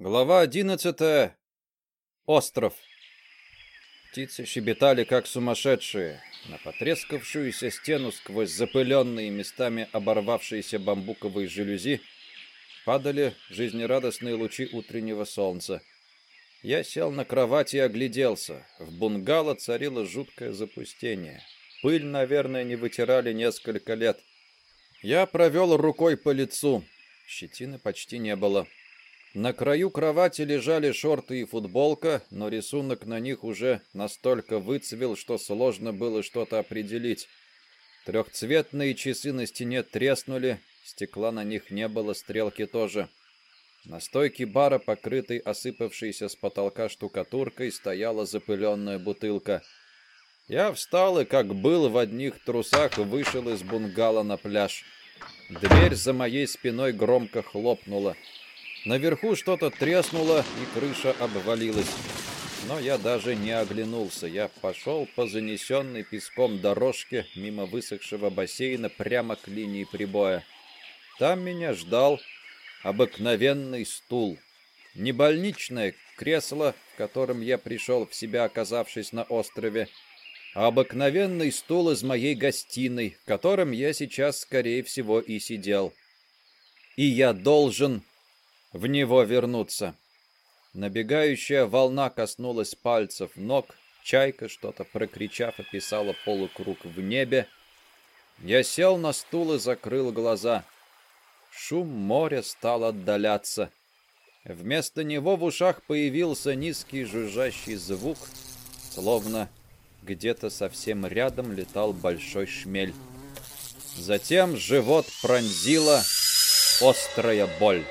Глава одиннадцатая. Остров. Птицы щебетали как сумасшедшие. На потрескавшуюся стену сквозь запыленные местами оборвавшиеся бамбуковые жалюзи падали жизнерадостные лучи утреннего солнца. Я сел на кровати и огляделся. В бунгало царило жуткое запустение. Пыль, наверное, не вытирали несколько лет. Я провел рукой по лицу. Щетины почти не было. На краю кровати лежали шорты и футболка, но рисунок на них уже настолько выцвел, что сложно было что-то определить. Трехцветные часы на стене треснули, стекла на них не было, стрелки тоже. На стойке бара, покрытой осыпавшейся с потолка штукатуркой, стояла запыленная бутылка. Я встал и, как был в одних трусах, вышел из бунгало на пляж. Дверь за моей спиной громко хлопнула. Наверху что-то треснуло, и крыша обвалилась. Но я даже не оглянулся. Я пошел по занесенной песком дорожке мимо высохшего бассейна прямо к линии прибоя. Там меня ждал обыкновенный стул. Не больничное кресло, в котором я пришел в себя, оказавшись на острове, а обыкновенный стул из моей гостиной, в котором я сейчас, скорее всего, и сидел. И я должен в него вернуться. Набегающая волна коснулась пальцев ног, чайка, что-то прокричав, описала полукруг в небе. Я сел на стул и закрыл глаза. Шум моря стал отдаляться. Вместо него в ушах появился низкий жужжащий звук, словно где-то совсем рядом летал большой шмель. Затем живот пронзила острая боль.